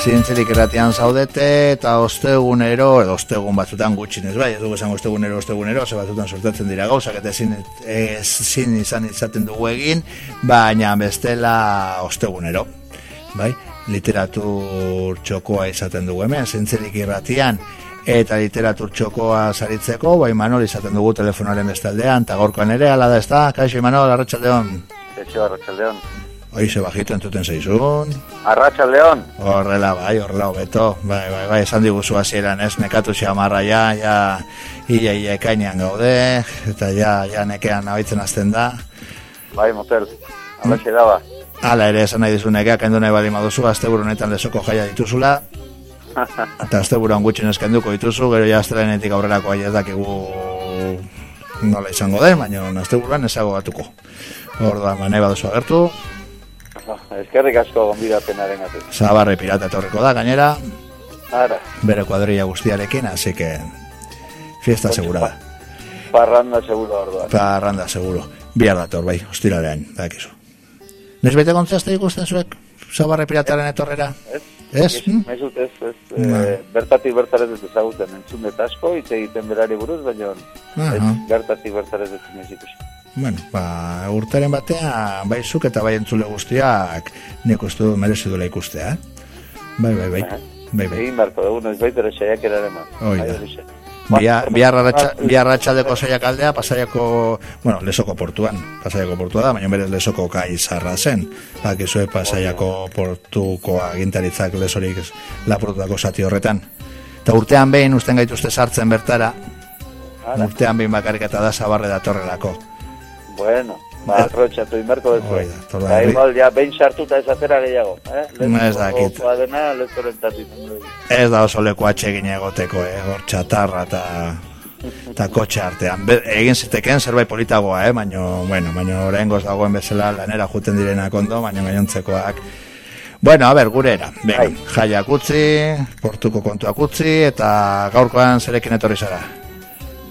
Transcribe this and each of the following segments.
Zientzelik erratian zaudete eta ostegunero, edo ostegun batzutan gutxinez bai, ez dugu esan ostegunero, ostegunero, ze batzutan sortatzen dira gauzak eta ezin, ezin izan izaten dugu egin, baina bestela ostegunero, bai? Literatur txokoa izaten dugu hemen, zientzelik irratian, eta literatur txokoa saritzeko, bai Manol izaten dugu telefonaren bestaldean, eta gorkoan ere, ala da ez da, kaixo Manol, arratxaldeon. Kaixo, arratxaldeon. Oi, se bajito entuten zaizun. Arratxa León. Horrela, bai, horrela hobeto. Bai, bai, bai, esan diguzu hasieran ez, nekatu xamarra ja, ja, ia, ia, ekainean gaude, eta ja, ja nekean abaitzen azten da. Bai, motel, alaxe daba. Hala ere, esan nahi dizu nekea, kendu nahi bali maduzu, azte honetan lesoko jaia dituzula. eta azte buruan gutxin eskenduko dituzu, gero ja astelenetik aurrerako aia dakigu nola izango den, baina azte buruan ezago batuko. Orduan, ba, nahi baduzu agertu, Eskerrik asko gonbidapenaren gatu. Zabarre pirata etorriko da, gainera. Ara. Bere kuadrilla guztiarekin, así que fiesta segura da. Parranda seguro orduan. Parranda seguro. Bihar dator, bai, ostiralean, dakizu. Nes bete kontzazte ikusten zuek, zabarre pirataren etorrera? Ez, Ez? ez, ez, ez, ez, eh, bertatik bertarez ez ezaguten entzun asko, hitz egiten berari buruz, baina ez, Aha. bertatik bertarez ez ikusi. Bueno, ba, urteren batean, bai zuk eta bai entzule guztiak, nik uste du merezi duela ikustea, eh? Bai, bai, bai. Bai, bai. Egin beharko dugu, noiz baitere saiak eraren. Hoi da. Bia- Bihar arratsa- bihar arratsaldeko saiak aldea, pasaiako, bueno, lesoko portuan, pasaiako portua da, baina berez lesoko kai zarra zen. Bakizue pasaiako portuko agintaritzak lesorik lapurtutako zati horretan. Eta urtean behin usten gaituzte sartzen bertara, Ara. urtean behin bakarrik eta da zabarre datorrelako. Bueno, ba, aprotxatu inberko duzu. Hoi da, igual, ja, behin sartuta esatera gehiago. Eh? Ez dakit. Lezoko dena. Ez da oso leku atsegin egoteko, eh? hor txatarra eta eta kotxe artean. Be, egin ziteken zerbait politagoa, eh? baina, bueno, baina oraingoz dagoen bezala lanera juten direnak ondo, baina gainontzekoak. Bueno, a ber, gure era. Venga, Bai. jaiak utzi, portuko kontuak utzi, eta gaurkoan zerekin etorri zara.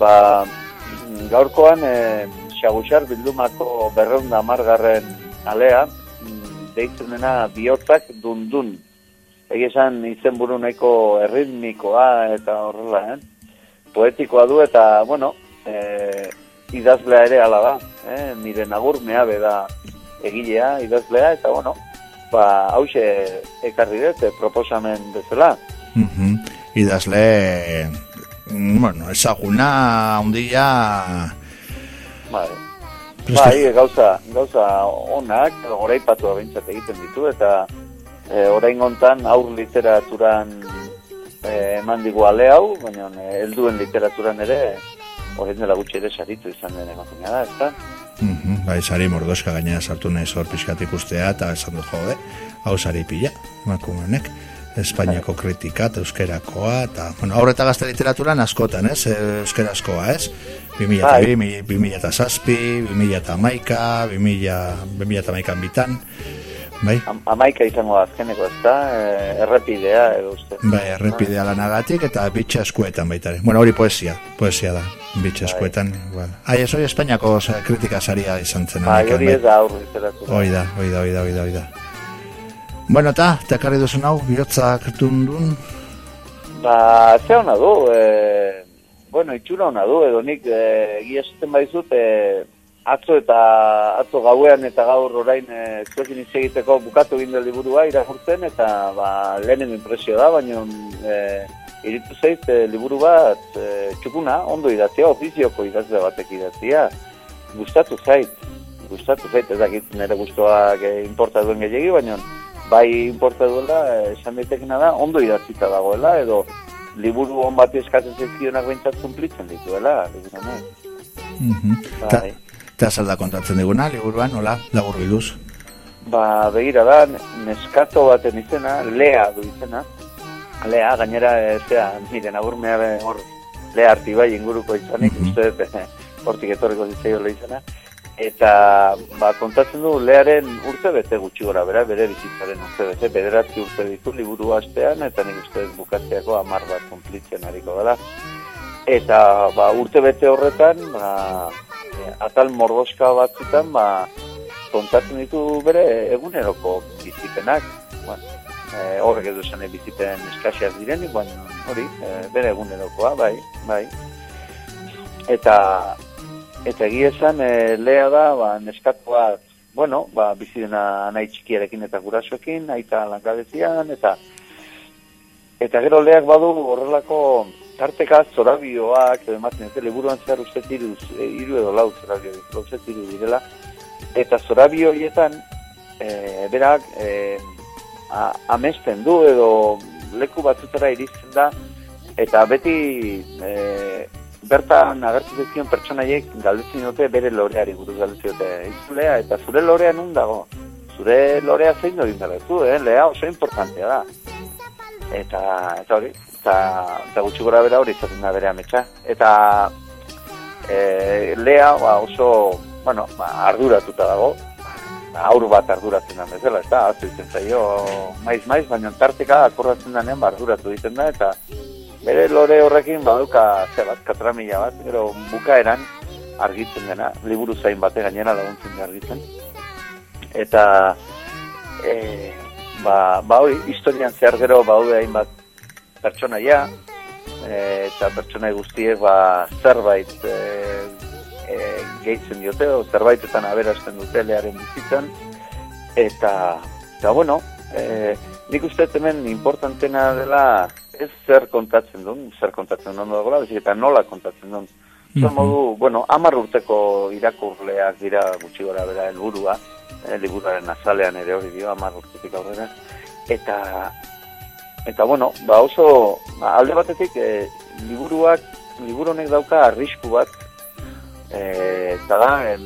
Ba, gaurkoan, e, xaguxar bildumako berreunda amargarren alea, mm, deitzen dena bihotzak dundun. Egi esan izen buru nahiko erritmikoa eta horrela, eh? Poetikoa du eta, bueno, e, idazlea ere ala da, eh? Nire nagur meabe da egilea, idazlea, eta, bueno, ba, hause ekarri dut, eh, proposamen bezala. Mhm. Idazle, mm, bueno, ezaguna, ondila, Bai. Bai, gauza, gauza onak, oraipatu behintzat egiten ditu, eta e, orain gontan aur literaturan e, eman digu ale hau, baina e, helduen literaturan ere, orain dela gutxi ere saritu izan den emakumea da, ezta? Mhm, bai, sari mordoska gainera sartu nahi zor pixkat ikustea, eta esan du jode, hau sari pila, emakumenek, Espainiako kritika, eta euskerakoa, eta, bueno, aurreta gazte literaturan askotan, ez, eh, euskeraskoa, ez? 2002, Bai. 2007, 2008, 2000, 2008 bitan, bai? Am, amaika izango da azkeneko, ezta? E, errepidea, edo uste. Bai, errepidea lanagatik eta bitxa eskuetan baita. Bueno, hori poesia, poesia da, bitxa Bai. eskuetan. Bai. Ai, ez hori Espainiako kritika saria izan zen. Bai, hori ez da. Hoi da, hoi da, hoi da, hoi da, hoi da. Bueno, eta, tekarri duzun hau, bihotzak dundun, Ba, ze hona du, e, bueno, itxura hona du, edo nik e, esaten baizut, e, atzo eta atzo gauean eta gaur orain e, zuekin egiteko bukatu egin del liburua irakurtzen eta ba, lehenen impresio da, baina e, iritu zait e, liburu bat e, txukuna, ondo idatzia, ofizioko idazle batek idatzia, gustatu zait, gustatu zait, ez dakit nire gustoak e, importa duen gehiagi, baina bai importa duela, eh, esan daitekena da, ondo idatzita dagoela, edo liburu on bat eskatzen zizkionak behintzat kumplitzen dituela, liburu honek. Mhm. Ta, Bai. ta zer da kontatzen diguna, liburuan, nola, labur bilduz. Ba, begira da, neskato baten izena, lea du izena, lea, gainera, e, zera, nire nagurmea be, hor, lea artibai inguruko izanik, Mhm. uste dut, eh, hortik etorriko zitzaiola izena, eta ba, kontatzen du learen urte bete gutxi gora bera, bere bizitzaren urte bete, bederatzi urte ditu liburu astean, eta nik uste dut bukatzeako amar bat konplitzen hariko dela. Eta ba, urte bete horretan, ba, atal mordoska batzutan, ba, kontatzen ditu bere eguneroko bizipenak. Bueno, e, horrek edo esan bizipen eskasiak direnik, baina hori, e, bere egunerokoa, bai, bai. Eta, eta egia esan, e, lea da, ba, neskatu bat, bueno, ba, bizidena nahi txikiarekin eta gurasoekin, aita langabezian, eta eta gero leak badu horrelako tarteka zorabioak, ematen, ez liburuan zehar uste tiru, e, iru edo lau zorabio, lau tiru direla, eta zorabio horietan, e, berak, e, amesten du edo leku batzutara iristen da, eta beti e, bertan agertu zion pertsonaiek galdetzen dute bere loreari buruz galdetzen dute. Izulea, eta zure lorea nun dago? Zure lorea zein dori zu, eh? Lea oso importantea da. Eta, eta hori, eta, eta gutxi gora bera hori izaten da bere ametsa. Eta e, lea ba, oso, bueno, ba, arduratuta dago, aur bat arduratzen da bezala, eta azte zaio, maiz maiz, baina tarteka akordatzen denean ba, arduratu egiten da, eta bere lore horrekin baduka ze bat, katramila bat, gero bukaeran argitzen dena, liburu zain bate gainera laguntzen da argitzen. Eta, e, ba, ba hori, historian zehar gero baude hainbat pertsonaia, e, eta pertsonai guztiek ba, zerbait e, e, gehitzen diote, o zerbaitetan aberazten dute learen bizitzen, eta, eta bueno, e, nik uste hemen importantena dela ez zer kontatzen duen, zer kontatzen duen dagoela, bezik eta nola kontatzen duen. Mm -hmm. modu, bueno, amar urteko irakurleak dira gutxi gora bera helburua, eh, liburaren azalean ere hori dio, amar urtetik aurrera, eta, eta bueno, ba oso, ba, alde batetik, eh, liburuak, liburonek dauka arrisku bat, eh, eta da,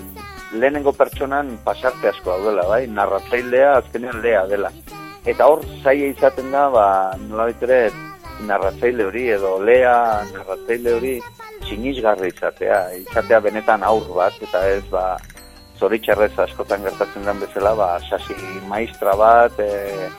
lehenengo pertsonan pasarte asko daudela, bai, narratzailea azkenean lea dela. Eta hor, zaila izaten da, ba, nola ere, narratzaile hori edo lea narratzaile hori txinisgarri izatea, izatea benetan aur bat, eta ez ba, zoritxarrez askotan gertatzen den bezala, ba, sasi maistra bat, e,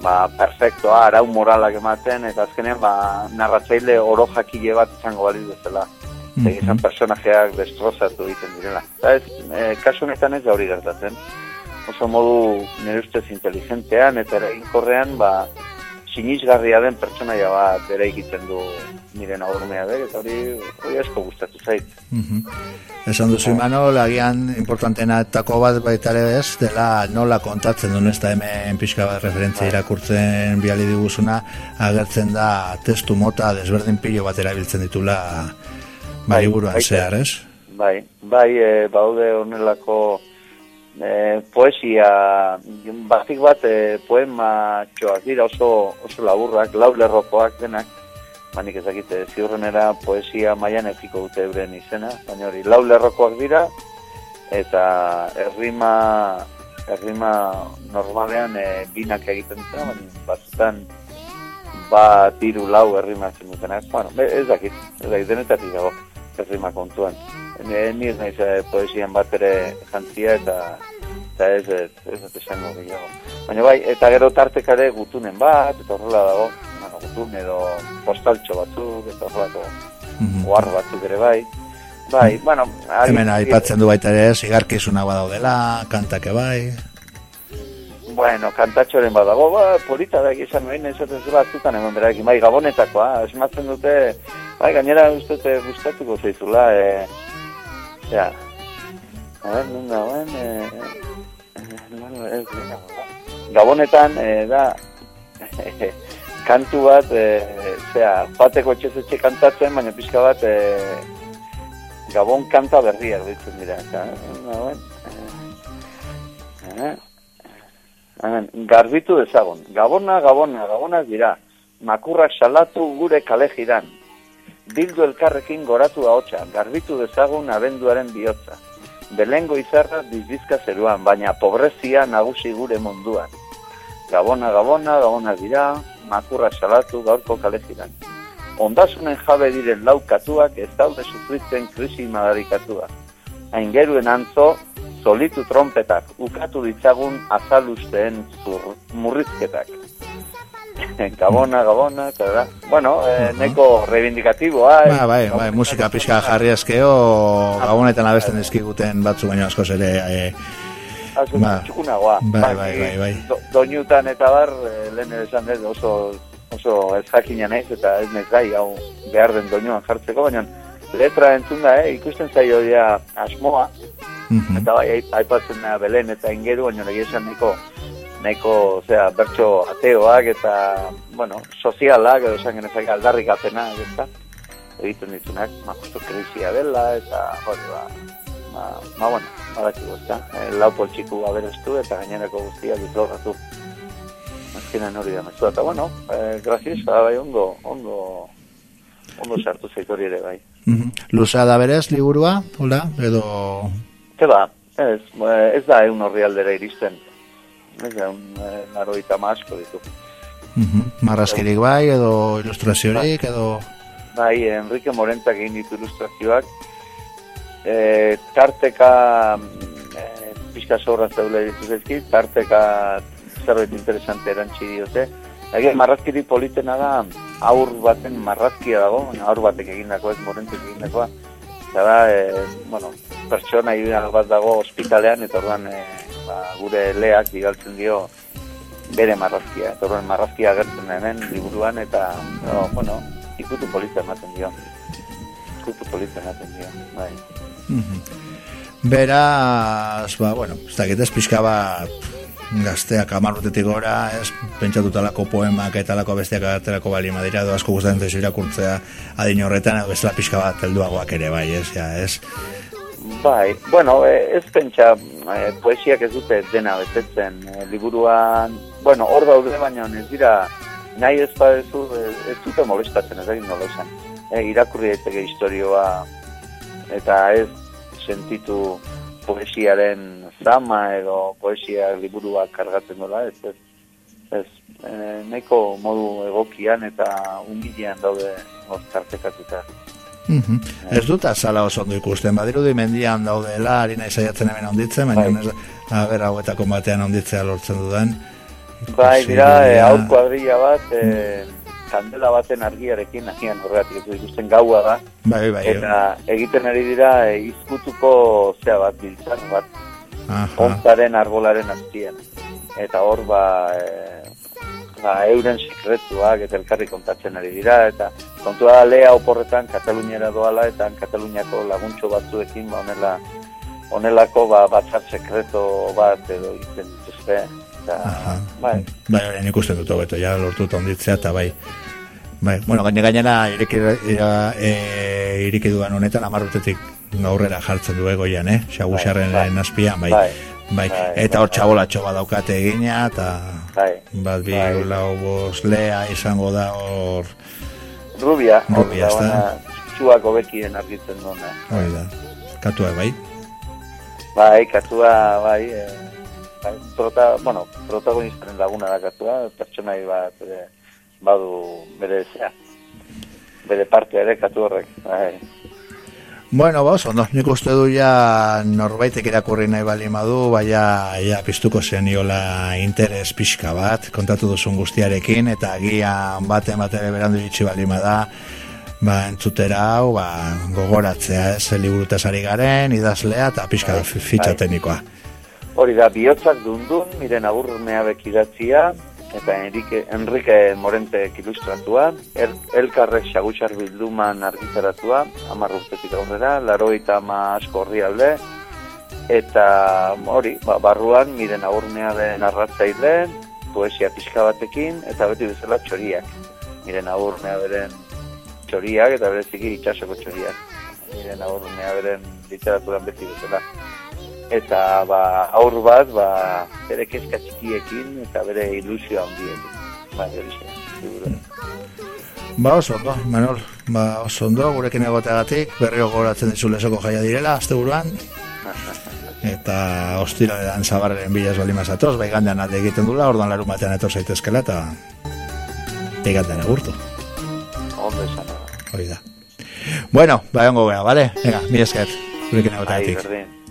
ba, perfectoa, arau moralak ematen, eta azkenean ba, narratzaile oro jakile bat izango bali bezala. Mm -hmm. personajeak destrozatu egiten direla. Eta ez, e, kasu honetan ez da hori gertatzen. Oso modu nire ustez inteligentean eta inkorrean, ba, sinisgarria den pertsonaia bat ere egiten du nire nagurumea da, eta hori, hori asko gustatu zait. Mm Esan duzu Imanol, agian importantena etako bat baita ere ez, dela nola kontatzen duen ez da hemen pixka bat referentzia bai. irakurtzen biali diguzuna, agertzen da testu mota desberdin pilo bat erabiltzen ditula bai, buruan zehar, ez? Bai, bai, e, baude honelako e, poesia, batik bat e, poema txoak dira oso, oso laburrak, lau lerrokoak denak, manik ezakite ziurrenera poesia maian epiko dute euren izena, baina hori lau lerrokoak dira, eta errima, errima normalean e, binak egiten dutena, baina batzutan bat diru lau errima zen dutenak, bueno, ez dakit, ez dakit, denetatik dago, errima kontuan. Ne, ni ez naiz eh, poesian bat ere jantzia eta eta ez ez ez ez esango gehiago. Baina bai, eta gero tartekare gutunen bat, eta horrela dago, bueno, gutun edo postaltxo batzuk, eta horrelako mm -hmm. batzuk ere bai. Bai, mm. bueno... Hemen aipatzen du baita ere, zigarkizuna badaudela, kantake bai... Bueno, kantatxoren badago, ba, polita da egizan nuen, ez ez batzutan egon bai, gabonetakoa, esmatzen dute, bai, gainera uste gustatuko zeizula, e, Ja. A ver, nunga, ben, eh, eh, Gabonetan, eh, da, kantu bat, eh, zera, bateko etxez etxe kantatzen, baina pixka bat, eh, Gabon kanta berriak ditzen dira. Eta, ben, eh, garbitu dezagon. Gabona, gabona, gabona dira. Makurrak salatu gure kale jiran bildu elkarrekin goratu ahotsa, garbitu dezagun abenduaren bihotza. Belengo izarra bizbizka zeruan, baina pobrezia nagusi gure munduan. Gabona, gabona, gabona dira, makurra salatu gaurko kaleziran. Ondasunen jabe diren laukatuak ez daude sufritzen krisi madarikatuak. Aingeruen antzo, solitu trompetak, ukatu ditzagun azalusteen murrizketak. Gabona, Gabona, eta da. Bueno, eh, neko reivindikatiboa. Ba, bai, bai, musika pixka jarri azkeo, Gabonetan abesten dizkiguten batzu baino askoz ere eh, asko Ba. txukunagoa. Bai, bai, bai, bai. Do, doinutan eta bar, eh, lehen esan dut, oso, oso ez jakina naiz, eta ez naiz gai, hau behar den doinuan jartzeko, baina letra entzun da, eh, ikusten zaio ja asmoa, Mhm. eta bai, aip- aipatzen da belen eta ingeru, baina egia esan nahiko, nahiko, osea, bertso ateoak eta, bueno, sozialak, edo esan genezak aldarrik apena, eta egiten ditunak, ma, justo krisia dela, eta, hori, ba, ma, ma, bueno, badakigu, ezta, e, lau poltsiku aberestu, eta gainerako guztiak ditlogatu. Azkenan hori da mezua, eta, bueno, e, graziosa, bai, ondo, ondo, ondo sartu zaitori ere, bai. Mhm. Luzea da berez, liburua, hola, edo... Ze ba, ez, eh, ez da egun horri aldera iristen. Ez da, un eh, naroita asko ditu. Mhm. Marrazkirik bai, edo ilustraziorik, edo... Bai, Enrique Morentak egin ditu ilustrazioak. E, tarteka, e, pixka zorra zeule ditu zaizki, tarteka zerbait interesante erantzi diote. Ege, marrazkiri politena da, aur baten marrazkia dago, aur batek egindakoa, ez Morentek egindakoa. Eta da, e, bueno, pertsona bat dago ospitalean, eta orduan e, ba, gure leak digaltzen dio bere marrazkia. Eta marrazkia agertzen hemen liburuan, eta, no, bueno, ikutu polita ematen dio. Ikutu polita ematen dio, bai. Mhm. Beraz, ba, bueno, ez dakit ez pixka bat gazteak amarrutetik gora, ez pentsatutalako poemak eta lako bestiak aterako bali madira, asko gustatzen zaizu irakurtzea adin horretan, edo bestela pixka bat helduagoak ere, bai, ez, ja, ez. Bai, bueno, e, ez pentsa e, poesiak ez dute dena betetzen e, liburuan, bueno, hor daude baina ez dira nahi ez badezu ez, ez dute molestatzen ez egin nola esan. E, irakurri daiteke historioa eta ez sentitu poesiaren zama edo poesia liburua kargatzen dola, ez ez, ez e, nahiko modu egokian eta unbilean daude hor Mhm. Ez dut azala oso ondo ikusten, badirudi mendian daudela, ari nahi saiatzen hemen onditzen, baina Bai. ez, a ber, hauetako batean onditzea lortzen dudan. Bai, Ikusi dira, e, aur kuadrilla bat, e, kandela baten argiarekin, agian horregatik ez ikusten gaua da, Bai, bai, eta egiten ari dira e, izkutuko zea bat, biltzar bat, aha. ontaren arbolaren azpian. Eta hor, ba, e, ba, euren sekretuak eta elkarri kontatzen ari dira, eta kontua da lea oporretan Kataluniara doala, eta Kataluniako laguntxo batzuekin, ba, honela, honelako ba, batzar sekreto bat edo egiten dituzte. Eta, Aha. bai, Bai, orain ikusten dut hobeto, ja lortut onditzea, eta bai. Bai, bueno, gaine gainera ireki, ira, e, ireki dudan honetan amarrutetik aurrera jartzen du egoian, eh? Xagusarren Bai, bai. azpian, bai. Bai, Bai, bai, eta bai, hor txabolatxo badaukate egina, eta bai. bat bi Bai. lau bost lea izango da hor, Rubia, Rubia, hau da, ezta? ona, txuak hobekien argitzen duena. hori da, katua bai. Bai, katua, bai, e, bai, prota, bueno, protagonistaren laguna da katua, pertsonai bat e, badu bere zea. Bere parte ere katu horrek, bai. Bueno, ba, no, nik uste du ja norbaitek irakurri nahi bali madu, baina ja piztuko zeniola interes pixka bat, kontatu duzun guztiarekin, eta agian baten batere berandu iritsi bali da, ba, entzutera hau, ba, gogoratzea, ez, liburutaz ari garen, idazlea, eta pixka Bai, fi- fitxa bai. Hori da, bihotzak dundun, miren agurmea bekidatzia, eta Enrique, Enrique Morentek ilustratua, el, elkarrek xagutxar bilduman argitaratua, hamar urtetik aurrera, laroita ama asko horri alde, eta hori, ba, barruan miren agurmea den narratzaile, poesia pixka batekin, eta beti bezala txoriak. Miren agurmea beren txoriak, eta bereziki itxasoko txoriak. Miren agurmea beren literaturan beti bezala eta ba, aur bat ba, bere kezka txikiekin eta bere ilusio handiekin. Ba, hori seguro. Ba, oso ondo, Manol, ba, oso ondo, gurekin egoteagatik, berriro gogoratzen dizu lesoko jaia direla, azte buruan, eta ostiralean zabarren bila ez bali mazatoz, bai gandean alde egiten dula, orduan larun batean etor zaitezkela, eta igandean egurtu, Ondo esan. da. hori da. Bueno, bai ongo gara, vale? Venga, mi esker, gurekin Bai, egoteagatik. berdin.